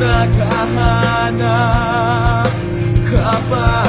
naghahanap ka pa.